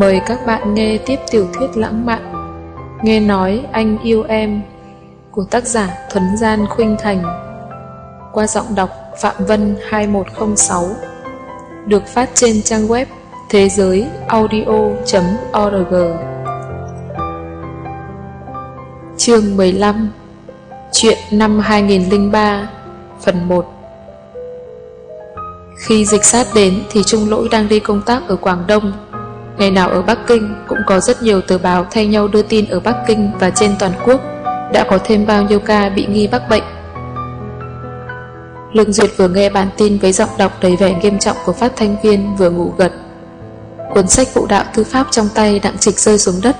Mời các bạn nghe tiếp tiểu thuyết lãng mạn Nghe nói anh yêu em của tác giả Thuấn Gian Khuynh Thành qua giọng đọc Phạm Vân 2106 được phát trên trang web thế giới audio.org Chương 15 Chuyện năm 2003 Phần 1 Khi dịch sát đến thì Trung Lỗi đang đi công tác ở Quảng Đông. Ngày nào ở Bắc Kinh cũng có rất nhiều tờ báo thay nhau đưa tin ở Bắc Kinh và trên toàn quốc đã có thêm bao nhiêu ca bị nghi mắc bệnh. Lương Duyệt vừa nghe bản tin với giọng đọc đầy vẻ nghiêm trọng của phát thanh viên vừa ngủ gật. Cuốn sách phụ đạo thư pháp trong tay đặng trịch rơi xuống đất.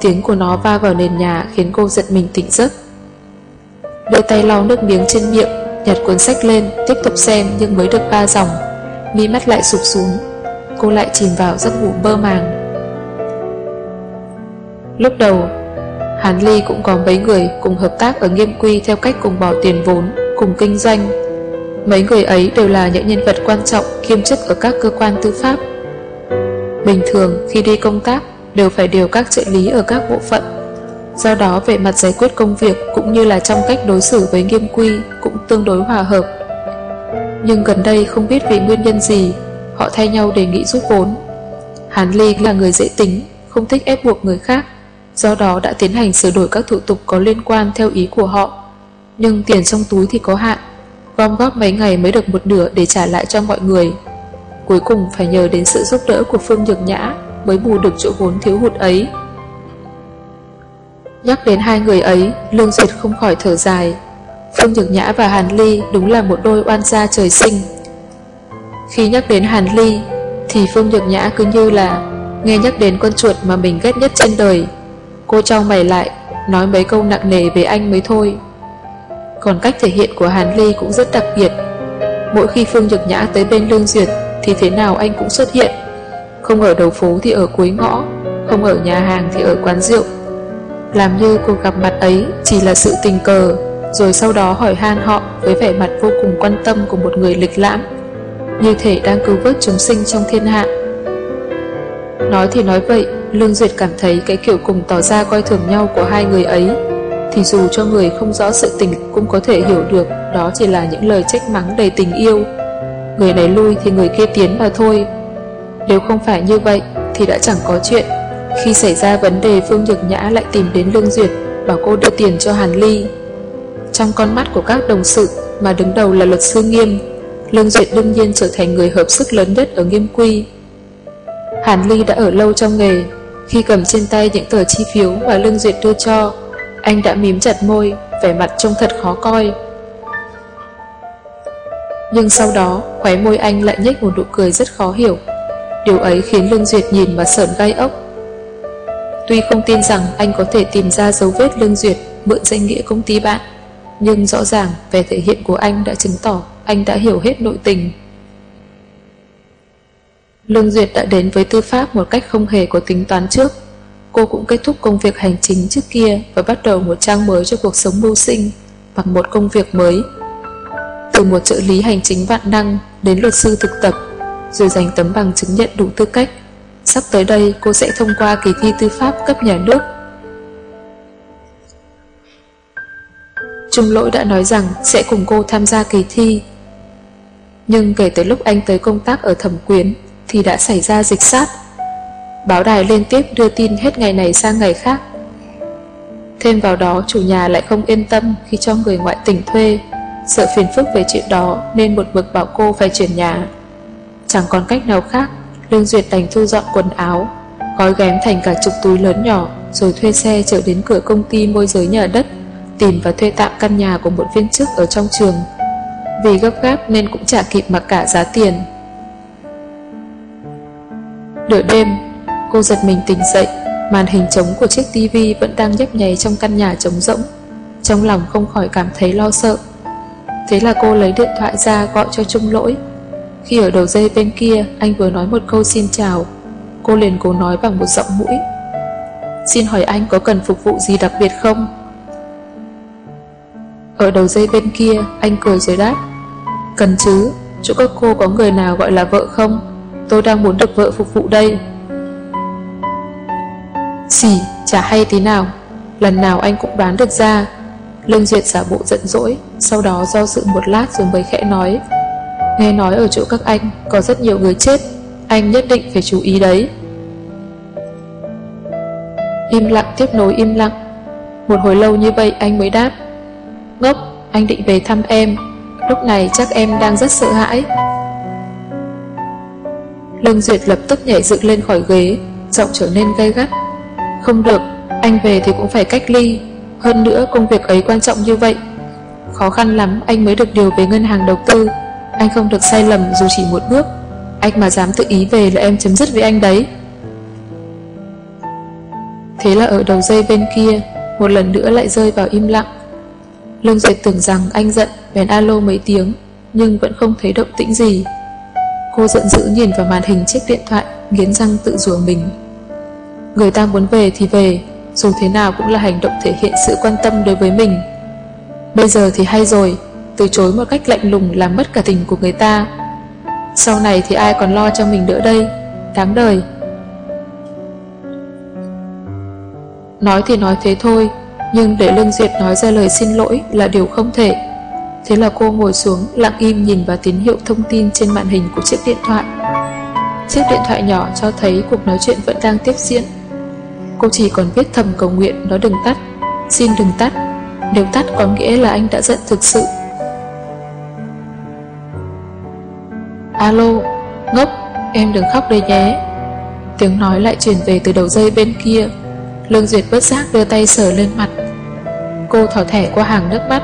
Tiếng của nó va vào nền nhà khiến cô giật mình tỉnh giấc. Đôi tay lau nước miếng trên miệng, nhặt cuốn sách lên, tiếp tục xem nhưng mới được ba dòng. Mi mắt lại sụp xuống, cô lại chìm vào giấc ngủ mơ màng. Lúc đầu, Hàn Ly cũng có mấy người cùng hợp tác ở nghiêm quy theo cách cùng bỏ tiền vốn, cùng kinh doanh. Mấy người ấy đều là những nhân vật quan trọng kiêm chức ở các cơ quan tư pháp. Bình thường khi đi công tác đều phải điều các trợ lý ở các bộ phận. Do đó về mặt giải quyết công việc cũng như là trong cách đối xử với nghiêm quy cũng tương đối hòa hợp. Nhưng gần đây không biết vì nguyên nhân gì họ thay nhau đề nghị rút vốn. Hàn Ly là người dễ tính, không thích ép buộc người khác, do đó đã tiến hành sửa đổi các thủ tục có liên quan theo ý của họ. Nhưng tiền trong túi thì có hạn, gom góp mấy ngày mới được một nửa để trả lại cho mọi người. Cuối cùng phải nhờ đến sự giúp đỡ của Phương Nhược Nhã mới bù được chỗ vốn thiếu hụt ấy. Nhắc đến hai người ấy, Lương Duyệt không khỏi thở dài. Phương Nhược Nhã và Hàn Ly đúng là một đôi oan gia trời sinh. Khi nhắc đến Hàn Ly, Thì Phương Nhược Nhã cứ như là Nghe nhắc đến con chuột mà mình ghét nhất trên đời. Cô trao mày lại, Nói mấy câu nặng nề về anh mới thôi. Còn cách thể hiện của Hàn Ly cũng rất đặc biệt. Mỗi khi Phương Nhược Nhã tới bên Lương Duyệt, Thì thế nào anh cũng xuất hiện. Không ở đầu phố thì ở cuối ngõ, Không ở nhà hàng thì ở quán rượu. Làm như cuộc gặp mặt ấy Chỉ là sự tình cờ, Rồi sau đó hỏi han họ Với vẻ mặt vô cùng quan tâm của một người lịch lãm như thể đang cứu vớt chúng sinh trong thiên hạ. Nói thì nói vậy, Lương Duyệt cảm thấy cái kiểu cùng tỏ ra coi thường nhau của hai người ấy, thì dù cho người không rõ sự tình cũng có thể hiểu được đó chỉ là những lời trách mắng đầy tình yêu. Người này lui thì người kia tiến mà thôi. Nếu không phải như vậy thì đã chẳng có chuyện. Khi xảy ra vấn đề Phương Nhược Nhã lại tìm đến Lương Duyệt bảo cô đưa tiền cho Hàn Ly. Trong con mắt của các đồng sự mà đứng đầu là luật sư nghiêm Lương Duyệt đương nhiên trở thành người hợp sức lớn nhất ở nghiêm quy. Hàn Ly đã ở lâu trong nghề, khi cầm trên tay những tờ chi phiếu mà Lương Duyệt đưa cho, anh đã mím chặt môi, vẻ mặt trông thật khó coi. Nhưng sau đó, khóe môi anh lại nhếch một nụ cười rất khó hiểu. Điều ấy khiến Lương Duyệt nhìn mà sởn gai ốc. Tuy không tin rằng anh có thể tìm ra dấu vết Lương Duyệt mượn danh nghĩa công ty bạn, nhưng rõ ràng về thể hiện của anh đã chứng tỏ anh đã hiểu hết nội tình. Lương Duyệt đã đến với tư pháp một cách không hề có tính toán trước. Cô cũng kết thúc công việc hành chính trước kia và bắt đầu một trang mới cho cuộc sống mưu sinh bằng một công việc mới. Từ một trợ lý hành chính vạn năng đến luật sư thực tập, rồi giành tấm bằng chứng nhận đủ tư cách. Sắp tới đây cô sẽ thông qua kỳ thi tư pháp cấp nhà nước Trung lỗi đã nói rằng sẽ cùng cô tham gia kỳ thi. Nhưng kể từ lúc anh tới công tác ở thẩm quyến thì đã xảy ra dịch sát. Báo đài liên tiếp đưa tin hết ngày này sang ngày khác. Thêm vào đó chủ nhà lại không yên tâm khi cho người ngoại tỉnh thuê, sợ phiền phức về chuyện đó nên một mực bảo cô phải chuyển nhà. Chẳng còn cách nào khác, Lương Duyệt đành thu dọn quần áo, gói ghém thành cả chục túi lớn nhỏ rồi thuê xe chở đến cửa công ty môi giới nhà đất tìm và thuê tạm căn nhà của một viên chức ở trong trường. Vì gấp gáp nên cũng chả kịp mặc cả giá tiền. Nửa đêm, cô giật mình tỉnh dậy, màn hình trống của chiếc tivi vẫn đang nhấp nháy trong căn nhà trống rỗng. Trong lòng không khỏi cảm thấy lo sợ. Thế là cô lấy điện thoại ra gọi cho Trung Lỗi. Khi ở đầu dây bên kia, anh vừa nói một câu xin chào. Cô liền cố nói bằng một giọng mũi. Xin hỏi anh có cần phục vụ gì đặc biệt không? Ở đầu dây bên kia, anh cười rồi đáp. Cần chứ, chỗ các cô có người nào gọi là vợ không? Tôi đang muốn được vợ phục vụ đây. xỉ chả hay tí nào. Lần nào anh cũng đoán được ra. Lương Duyệt giả bộ giận dỗi, sau đó do dự một lát rồi mới khẽ nói. Nghe nói ở chỗ các anh có rất nhiều người chết, anh nhất định phải chú ý đấy. Im lặng tiếp nối im lặng. Một hồi lâu như vậy anh mới đáp. Ngốc, anh định về thăm em. Lúc này chắc em đang rất sợ hãi. Lương Duyệt lập tức nhảy dựng lên khỏi ghế, giọng trở nên gay gắt. Không được, anh về thì cũng phải cách ly. Hơn nữa công việc ấy quan trọng như vậy. Khó khăn lắm anh mới được điều về ngân hàng đầu tư. Anh không được sai lầm dù chỉ một bước. Anh mà dám tự ý về là em chấm dứt với anh đấy. Thế là ở đầu dây bên kia, một lần nữa lại rơi vào im lặng. Lương Duyệt tưởng rằng anh giận, bèn alo mấy tiếng, nhưng vẫn không thấy động tĩnh gì. Cô giận dữ nhìn vào màn hình chiếc điện thoại, nghiến răng tự rủa mình. Người ta muốn về thì về, dù thế nào cũng là hành động thể hiện sự quan tâm đối với mình. Bây giờ thì hay rồi, từ chối một cách lạnh lùng làm mất cả tình của người ta. Sau này thì ai còn lo cho mình nữa đây, đáng đời. Nói thì nói thế thôi, nhưng để Lương Duyệt nói ra lời xin lỗi là điều không thể. Thế là cô ngồi xuống lặng im nhìn vào tín hiệu thông tin trên màn hình của chiếc điện thoại. Chiếc điện thoại nhỏ cho thấy cuộc nói chuyện vẫn đang tiếp diễn. Cô chỉ còn viết thầm cầu nguyện nó đừng tắt. Xin đừng tắt. Nếu tắt có nghĩa là anh đã giận thực sự. Alo, ngốc, em đừng khóc đây nhé. Tiếng nói lại chuyển về từ đầu dây bên kia. Lương Duyệt bất giác đưa tay sờ lên mặt. Cô thở thẻ qua hàng nước mắt.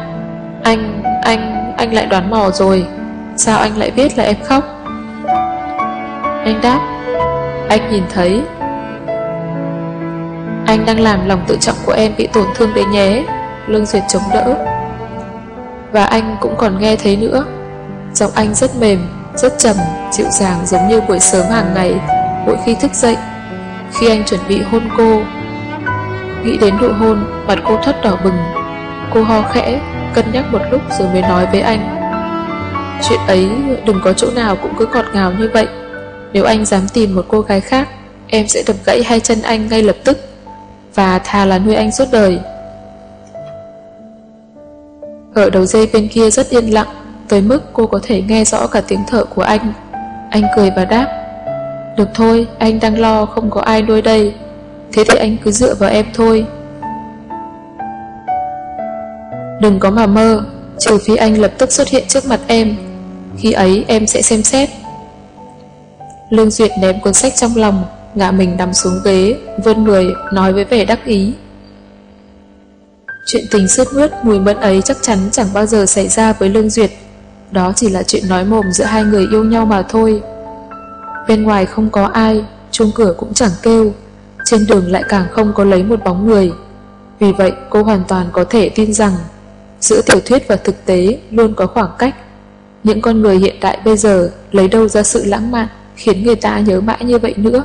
Anh, anh, anh lại đoán mò rồi. Sao anh lại biết là em khóc? Anh đáp. Anh nhìn thấy. Anh đang làm lòng tự trọng của em bị tổn thương đấy nhé. Lương Duyệt chống đỡ. Và anh cũng còn nghe thấy nữa. Giọng anh rất mềm, rất trầm, dịu dàng giống như buổi sớm hàng ngày, mỗi khi thức dậy. Khi anh chuẩn bị hôn cô, Nghĩ đến nụ hôn, mặt cô thất đỏ bừng. Cô ho khẽ, cân nhắc một lúc rồi mới nói với anh. Chuyện ấy đừng có chỗ nào cũng cứ ngọt ngào như vậy. Nếu anh dám tìm một cô gái khác, em sẽ đập gãy hai chân anh ngay lập tức. Và thà là nuôi anh suốt đời. Ở đầu dây bên kia rất yên lặng, tới mức cô có thể nghe rõ cả tiếng thở của anh. Anh cười và đáp, được thôi, anh đang lo không có ai nuôi đây. Thế thì anh cứ dựa vào em thôi Đừng có mà mơ, Trừ phi anh lập tức xuất hiện trước mặt em. Khi ấy em sẽ xem xét. Lương Duyệt ném cuốn sách trong lòng, Ngã mình nằm xuống ghế, Vươn người, nói với vẻ đắc ý. Chuyện tình sướt mướt, mùi mẫn ấy chắc chắn chẳng bao giờ xảy ra với Lương Duyệt. Đó chỉ là chuyện nói mồm giữa hai người yêu nhau mà thôi. Bên ngoài không có ai, Chuông cửa cũng chẳng kêu. Trên đường lại càng không có lấy một bóng người. Vì vậy, cô hoàn toàn có thể tin rằng giữa tiểu thuyết và thực tế luôn có khoảng cách. Những con người hiện đại bây giờ lấy đâu ra sự lãng mạn khiến người ta nhớ mãi như vậy nữa.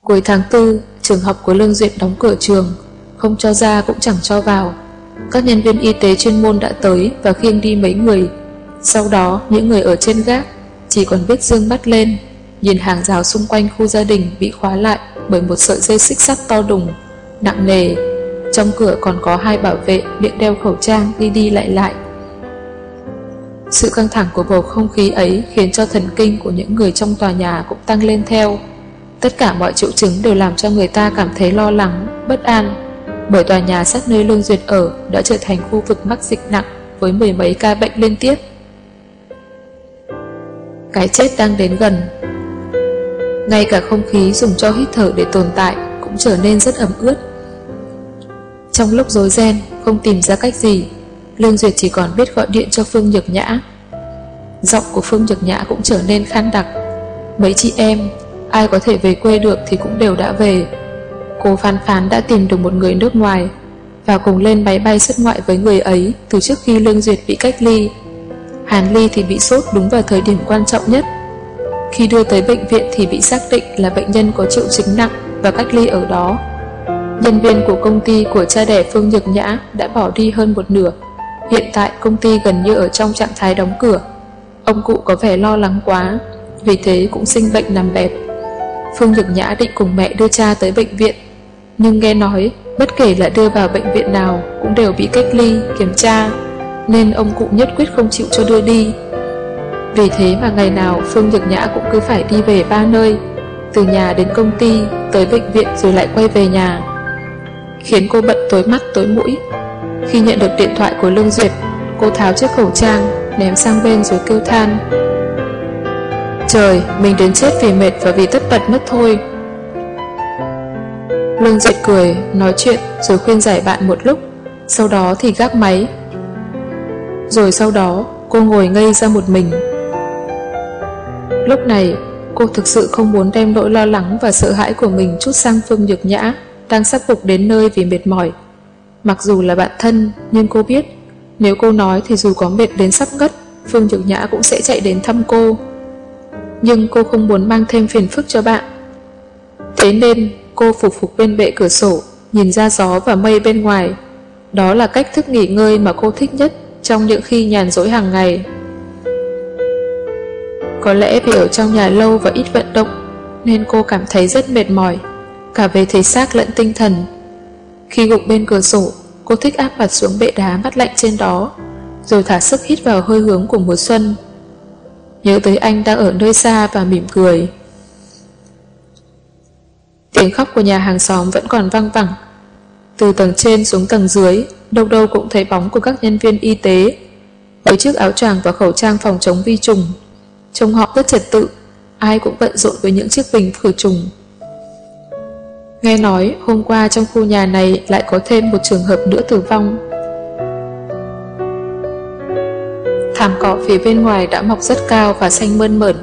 Cuối tháng 4, trường học của Lương Duyệt đóng cửa trường, không cho ra cũng chẳng cho vào. Các nhân viên y tế chuyên môn đã tới và khiêng đi mấy người. Sau đó, những người ở trên gác chỉ còn biết dương mắt lên nhìn hàng rào xung quanh khu gia đình bị khóa lại bởi một sợi dây xích sắt to đùng, nặng nề. Trong cửa còn có hai bảo vệ miệng đeo khẩu trang đi đi lại lại. Sự căng thẳng của bầu không khí ấy khiến cho thần kinh của những người trong tòa nhà cũng tăng lên theo. Tất cả mọi triệu chứng đều làm cho người ta cảm thấy lo lắng, bất an, bởi tòa nhà sát nơi Lương Duyệt ở đã trở thành khu vực mắc dịch nặng với mười mấy ca bệnh liên tiếp. Cái chết đang đến gần, ngay cả không khí dùng cho hít thở để tồn tại cũng trở nên rất ẩm ướt. Trong lúc rối ren, không tìm ra cách gì, Lương Duyệt chỉ còn biết gọi điện cho Phương Nhược Nhã. Giọng của Phương Nhược Nhã cũng trở nên khăn đặc. Mấy chị em, ai có thể về quê được thì cũng đều đã về. Cô phán phán đã tìm được một người nước ngoài và cùng lên máy bay xuất ngoại với người ấy từ trước khi Lương Duyệt bị cách ly. Hàn Ly thì bị sốt đúng vào thời điểm quan trọng nhất khi đưa tới bệnh viện thì bị xác định là bệnh nhân có triệu chứng nặng và cách ly ở đó. Nhân viên của công ty của cha đẻ Phương Nhược Nhã đã bỏ đi hơn một nửa. Hiện tại công ty gần như ở trong trạng thái đóng cửa. Ông cụ có vẻ lo lắng quá, vì thế cũng sinh bệnh nằm bẹp. Phương Nhược Nhã định cùng mẹ đưa cha tới bệnh viện Nhưng nghe nói Bất kể là đưa vào bệnh viện nào Cũng đều bị cách ly, kiểm tra Nên ông cụ nhất quyết không chịu cho đưa đi Vì thế mà ngày nào Phương Nhược Nhã cũng cứ phải đi về ba nơi Từ nhà đến công ty Tới bệnh viện rồi lại quay về nhà Khiến cô bận tối mắt tối mũi Khi nhận được điện thoại của Lương Duyệt Cô tháo chiếc khẩu trang Ném sang bên rồi kêu than Trời, mình đến chết vì mệt và vì tất bật mất thôi. Lương Duyệt cười, nói chuyện rồi khuyên giải bạn một lúc, sau đó thì gác máy. Rồi sau đó, cô ngồi ngây ra một mình. Lúc này, cô thực sự không muốn đem nỗi lo lắng và sợ hãi của mình chút sang Phương Nhược Nhã, đang sắp phục đến nơi vì mệt mỏi. Mặc dù là bạn thân, nhưng cô biết, nếu cô nói thì dù có mệt đến sắp ngất, Phương Nhược Nhã cũng sẽ chạy đến thăm cô nhưng cô không muốn mang thêm phiền phức cho bạn. Thế nên cô phục phục bên bệ cửa sổ, nhìn ra gió và mây bên ngoài. Đó là cách thức nghỉ ngơi mà cô thích nhất trong những khi nhàn rỗi hàng ngày. Có lẽ vì ở trong nhà lâu và ít vận động nên cô cảm thấy rất mệt mỏi, cả về thể xác lẫn tinh thần. Khi gục bên cửa sổ, cô thích áp mặt xuống bệ đá mắt lạnh trên đó, rồi thả sức hít vào hơi hướng của mùa xuân nhớ tới anh đang ở nơi xa và mỉm cười. Tiếng khóc của nhà hàng xóm vẫn còn vang vẳng. Từ tầng trên xuống tầng dưới, đâu đâu cũng thấy bóng của các nhân viên y tế, với chiếc áo choàng và khẩu trang phòng chống vi trùng. Trông họ rất trật tự, ai cũng bận rộn với những chiếc bình khử trùng. Nghe nói hôm qua trong khu nhà này lại có thêm một trường hợp nữa tử vong Thảm cỏ phía bên ngoài đã mọc rất cao và xanh mơn mởn.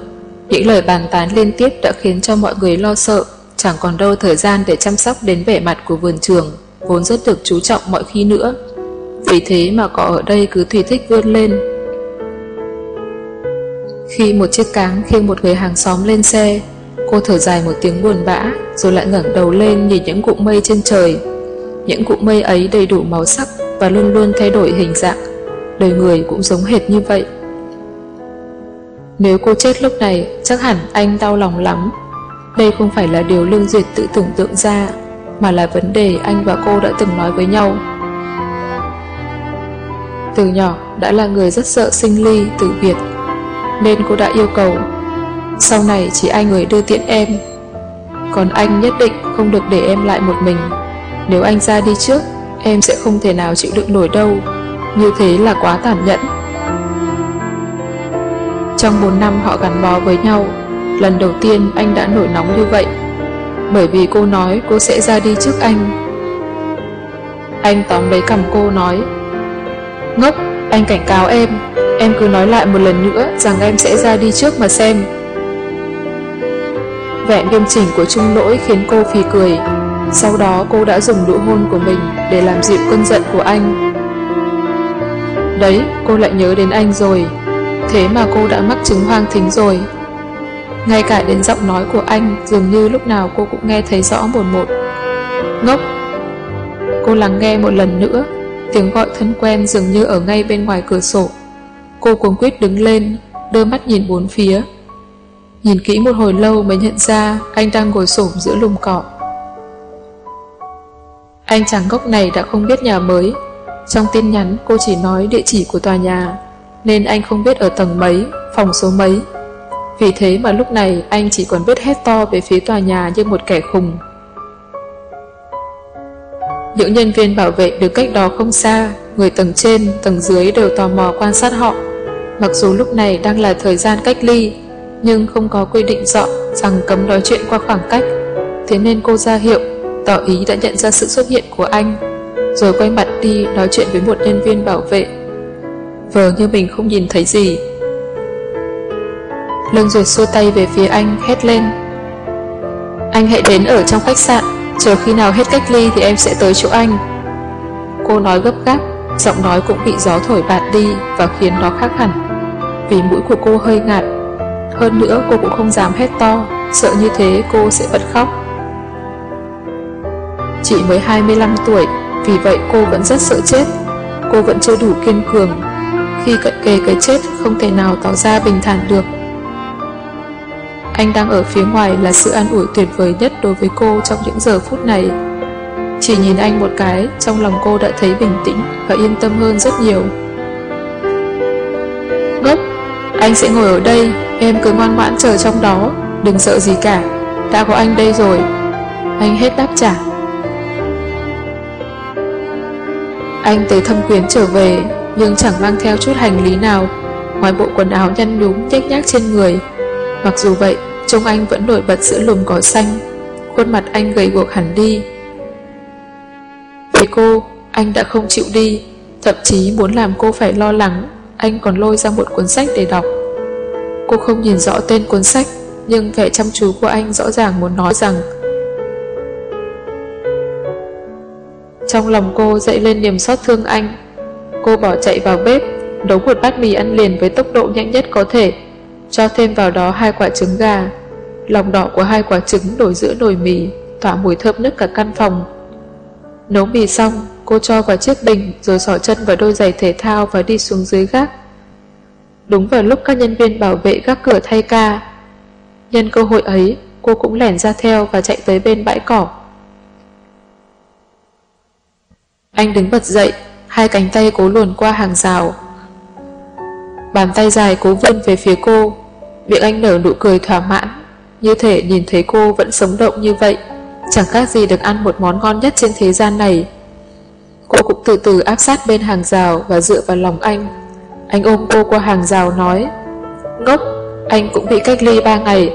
Những lời bàn tán liên tiếp đã khiến cho mọi người lo sợ, chẳng còn đâu thời gian để chăm sóc đến vẻ mặt của vườn trường, vốn rất được chú trọng mọi khi nữa. Vì thế mà cỏ ở đây cứ tùy thích vươn lên. Khi một chiếc cáng khiêng một người hàng xóm lên xe, cô thở dài một tiếng buồn bã, rồi lại ngẩng đầu lên nhìn những cụm mây trên trời. Những cụm mây ấy đầy đủ màu sắc và luôn luôn thay đổi hình dạng, đời người cũng giống hệt như vậy. Nếu cô chết lúc này, chắc hẳn anh đau lòng lắm. Đây không phải là điều Lương Duyệt tự tưởng tượng ra, mà là vấn đề anh và cô đã từng nói với nhau. Từ nhỏ đã là người rất sợ sinh ly, tử biệt, nên cô đã yêu cầu sau này chỉ ai người đưa tiện em. Còn anh nhất định không được để em lại một mình. Nếu anh ra đi trước, em sẽ không thể nào chịu đựng nổi đâu. Như thế là quá tàn nhẫn Trong 4 năm họ gắn bó với nhau Lần đầu tiên anh đã nổi nóng như vậy Bởi vì cô nói cô sẽ ra đi trước anh Anh tóm lấy cầm cô nói Ngốc, anh cảnh cáo em Em cứ nói lại một lần nữa Rằng em sẽ ra đi trước mà xem Vẻ nghiêm chỉnh của Trung Lỗi khiến cô phì cười Sau đó cô đã dùng nụ hôn của mình Để làm dịu cơn giận của anh Đấy, cô lại nhớ đến anh rồi. Thế mà cô đã mắc chứng hoang thính rồi. Ngay cả đến giọng nói của anh dường như lúc nào cô cũng nghe thấy rõ một một. Ngốc! Cô lắng nghe một lần nữa, tiếng gọi thân quen dường như ở ngay bên ngoài cửa sổ. Cô cuống quýt đứng lên, đưa mắt nhìn bốn phía. Nhìn kỹ một hồi lâu mới nhận ra anh đang ngồi xổm giữa lùm cỏ. Anh chàng gốc này đã không biết nhà mới, trong tin nhắn cô chỉ nói địa chỉ của tòa nhà, nên anh không biết ở tầng mấy, phòng số mấy. Vì thế mà lúc này anh chỉ còn biết hét to về phía tòa nhà như một kẻ khùng. Những nhân viên bảo vệ được cách đó không xa, người tầng trên, tầng dưới đều tò mò quan sát họ. Mặc dù lúc này đang là thời gian cách ly, nhưng không có quy định rõ rằng cấm nói chuyện qua khoảng cách. Thế nên cô ra hiệu, tỏ ý đã nhận ra sự xuất hiện của anh rồi quay mặt đi nói chuyện với một nhân viên bảo vệ. Vờ như mình không nhìn thấy gì. Lương rồi xua tay về phía anh, hét lên. Anh hãy đến ở trong khách sạn, chờ khi nào hết cách ly thì em sẽ tới chỗ anh. Cô nói gấp gáp, giọng nói cũng bị gió thổi bạt đi và khiến nó khác hẳn. Vì mũi của cô hơi ngạt, hơn nữa cô cũng không dám hét to, sợ như thế cô sẽ bật khóc. Chị mới 25 tuổi, vì vậy cô vẫn rất sợ chết Cô vẫn chưa đủ kiên cường Khi cận kề cái chết không thể nào tỏ ra bình thản được anh đang ở phía ngoài là sự an ủi tuyệt vời nhất đối với cô trong những giờ phút này. Chỉ nhìn anh một cái, trong lòng cô đã thấy bình tĩnh và yên tâm hơn rất nhiều. Ngốc, anh sẽ ngồi ở đây, em cứ ngoan ngoãn chờ trong đó, đừng sợ gì cả, đã có anh đây rồi. Anh hết đáp trả. Anh tới thâm quyến trở về, nhưng chẳng mang theo chút hành lý nào, ngoài bộ quần áo nhăn nhúm nhếch nhác trên người. Mặc dù vậy, trông anh vẫn nổi bật giữa lùm cỏ xanh, khuôn mặt anh gầy guộc hẳn đi. Với cô, anh đã không chịu đi, thậm chí muốn làm cô phải lo lắng, anh còn lôi ra một cuốn sách để đọc. Cô không nhìn rõ tên cuốn sách, nhưng vẻ chăm chú của anh rõ ràng muốn nói rằng Trong lòng cô dậy lên niềm xót thương anh. Cô bỏ chạy vào bếp, nấu một bát mì ăn liền với tốc độ nhanh nhất có thể, cho thêm vào đó hai quả trứng gà. Lòng đỏ của hai quả trứng đổi giữa nồi mì, tỏa mùi thơm nức cả căn phòng. Nấu mì xong, cô cho vào chiếc bình rồi xỏ chân vào đôi giày thể thao và đi xuống dưới gác. Đúng vào lúc các nhân viên bảo vệ gác cửa thay ca. Nhân cơ hội ấy, cô cũng lẻn ra theo và chạy tới bên bãi cỏ. Anh đứng bật dậy, hai cánh tay cố luồn qua hàng rào. Bàn tay dài cố vươn về phía cô, miệng anh nở nụ cười thỏa mãn, như thể nhìn thấy cô vẫn sống động như vậy, chẳng khác gì được ăn một món ngon nhất trên thế gian này. Cô cũng từ từ áp sát bên hàng rào và dựa vào lòng anh. Anh ôm cô qua hàng rào nói, Ngốc, anh cũng bị cách ly 3 ngày,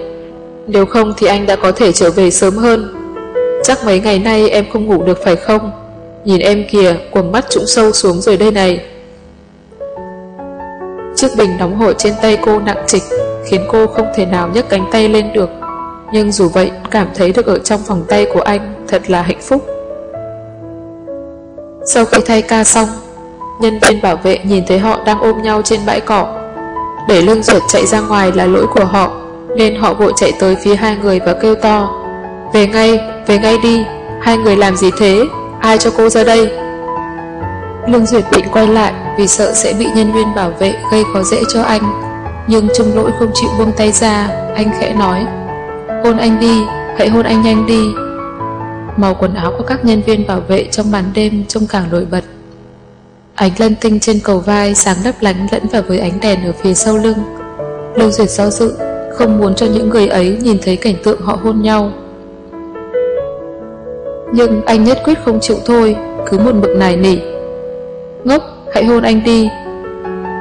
nếu không thì anh đã có thể trở về sớm hơn. Chắc mấy ngày nay em không ngủ được phải không? Nhìn em kìa, quầng mắt trũng sâu xuống rồi đây này. Chiếc bình nóng hổi trên tay cô nặng trịch, khiến cô không thể nào nhấc cánh tay lên được. Nhưng dù vậy, cảm thấy được ở trong vòng tay của anh thật là hạnh phúc. Sau khi thay ca xong, nhân viên bảo vệ nhìn thấy họ đang ôm nhau trên bãi cỏ. Để lưng ruột chạy ra ngoài là lỗi của họ, nên họ vội chạy tới phía hai người và kêu to. Về ngay, về ngay đi, hai người làm gì thế? ai cho cô ra đây? Lương Duyệt định quay lại vì sợ sẽ bị nhân viên bảo vệ gây khó dễ cho anh. Nhưng Trung Lỗi không chịu buông tay ra, anh khẽ nói. Hôn anh đi, hãy hôn anh nhanh đi. Màu quần áo của các nhân viên bảo vệ trong màn đêm trông càng nổi bật. Ánh lân tinh trên cầu vai sáng lấp lánh lẫn vào với ánh đèn ở phía sau lưng. Lưu Duyệt do dự, không muốn cho những người ấy nhìn thấy cảnh tượng họ hôn nhau. Nhưng anh nhất quyết không chịu thôi Cứ một mực nài nỉ Ngốc, hãy hôn anh đi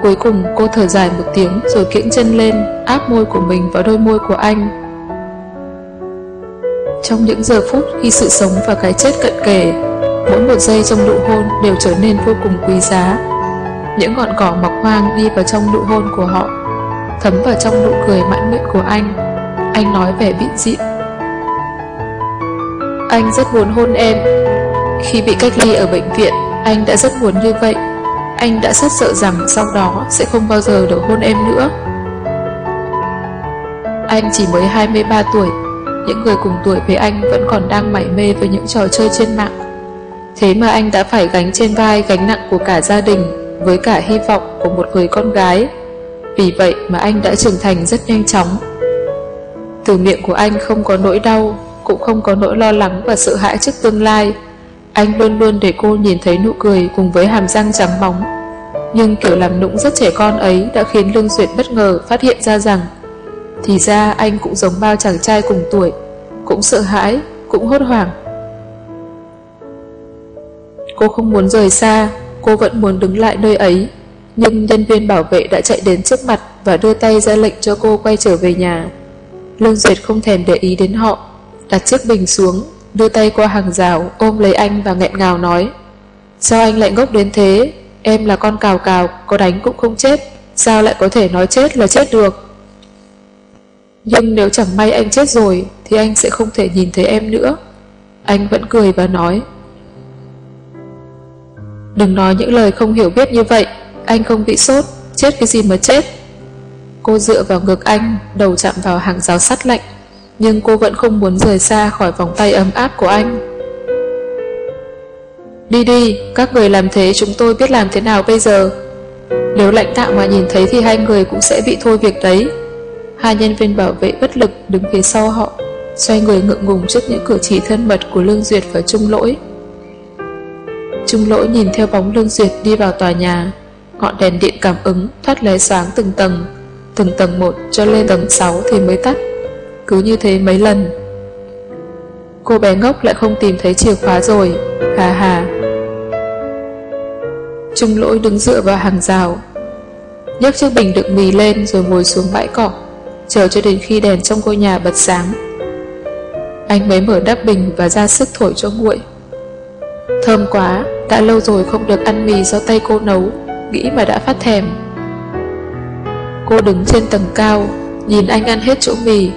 Cuối cùng cô thở dài một tiếng Rồi kiễng chân lên Áp môi của mình vào đôi môi của anh Trong những giờ phút Khi sự sống và cái chết cận kề Mỗi một giây trong nụ hôn Đều trở nên vô cùng quý giá Những ngọn cỏ mọc hoang đi vào trong nụ hôn của họ Thấm vào trong nụ cười mãn nguyện của anh Anh nói vẻ bị dịu anh rất muốn hôn em. Khi bị cách ly ở bệnh viện, anh đã rất muốn như vậy. Anh đã rất sợ rằng sau đó sẽ không bao giờ được hôn em nữa. Anh chỉ mới 23 tuổi, những người cùng tuổi với anh vẫn còn đang mải mê với những trò chơi trên mạng. Thế mà anh đã phải gánh trên vai gánh nặng của cả gia đình với cả hy vọng của một người con gái. Vì vậy mà anh đã trưởng thành rất nhanh chóng. Từ miệng của anh không có nỗi đau, cũng không có nỗi lo lắng và sợ hãi trước tương lai. Anh luôn luôn để cô nhìn thấy nụ cười cùng với hàm răng trắng bóng. Nhưng kiểu làm nũng rất trẻ con ấy đã khiến Lương Duyệt bất ngờ phát hiện ra rằng thì ra anh cũng giống bao chàng trai cùng tuổi, cũng sợ hãi, cũng hốt hoảng. Cô không muốn rời xa, cô vẫn muốn đứng lại nơi ấy, nhưng nhân viên bảo vệ đã chạy đến trước mặt và đưa tay ra lệnh cho cô quay trở về nhà. Lương Duyệt không thèm để ý đến họ, đặt chiếc bình xuống, đưa tay qua hàng rào, ôm lấy anh và nghẹn ngào nói. Sao anh lại ngốc đến thế? Em là con cào cào, có đánh cũng không chết. Sao lại có thể nói chết là chết được? Nhưng nếu chẳng may anh chết rồi, thì anh sẽ không thể nhìn thấy em nữa. Anh vẫn cười và nói. Đừng nói những lời không hiểu biết như vậy, anh không bị sốt, chết cái gì mà chết. Cô dựa vào ngực anh, đầu chạm vào hàng rào sắt lạnh, nhưng cô vẫn không muốn rời xa khỏi vòng tay ấm áp của anh. Đi đi, các người làm thế chúng tôi biết làm thế nào bây giờ. Nếu lãnh đạo mà nhìn thấy thì hai người cũng sẽ bị thôi việc đấy. Hai nhân viên bảo vệ bất lực đứng phía sau họ, xoay người ngượng ngùng trước những cử chỉ thân mật của Lương Duyệt và Trung Lỗi. Trung Lỗi nhìn theo bóng Lương Duyệt đi vào tòa nhà, ngọn đèn điện cảm ứng thoát lóe sáng từng tầng, từng tầng một cho lên tầng 6 thì mới tắt. Cứ như thế mấy lần. Cô bé ngốc lại không tìm thấy chìa khóa rồi, hà hà. Trung Lỗi đứng dựa vào hàng rào, nhấc chiếc bình đựng mì lên rồi ngồi xuống bãi cỏ, chờ cho đến khi đèn trong ngôi nhà bật sáng. Anh mới mở đắp bình và ra sức thổi cho nguội. Thơm quá, đã lâu rồi không được ăn mì do tay cô nấu, nghĩ mà đã phát thèm. Cô đứng trên tầng cao, nhìn anh ăn hết chỗ mì,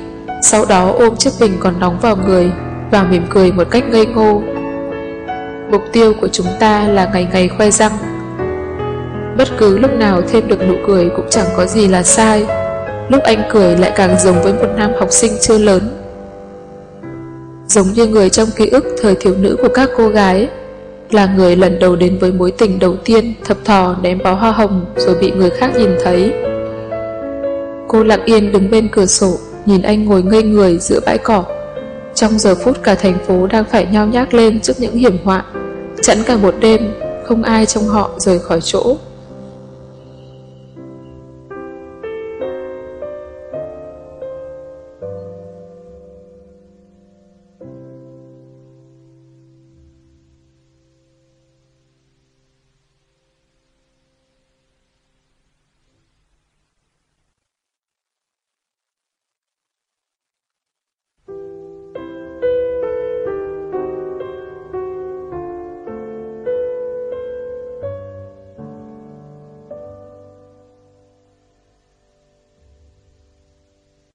sau đó ôm chiếc bình còn nóng vào người và mỉm cười một cách ngây ngô. Mục tiêu của chúng ta là ngày ngày khoe răng. Bất cứ lúc nào thêm được nụ cười cũng chẳng có gì là sai. Lúc anh cười lại càng giống với một nam học sinh chưa lớn. Giống như người trong ký ức thời thiếu nữ của các cô gái, là người lần đầu đến với mối tình đầu tiên thập thò ném bó hoa hồng rồi bị người khác nhìn thấy. Cô lặng yên đứng bên cửa sổ, nhìn anh ngồi ngây người giữa bãi cỏ. Trong giờ phút cả thành phố đang phải nhao nhác lên trước những hiểm họa, chẵn cả một đêm, không ai trong họ rời khỏi chỗ.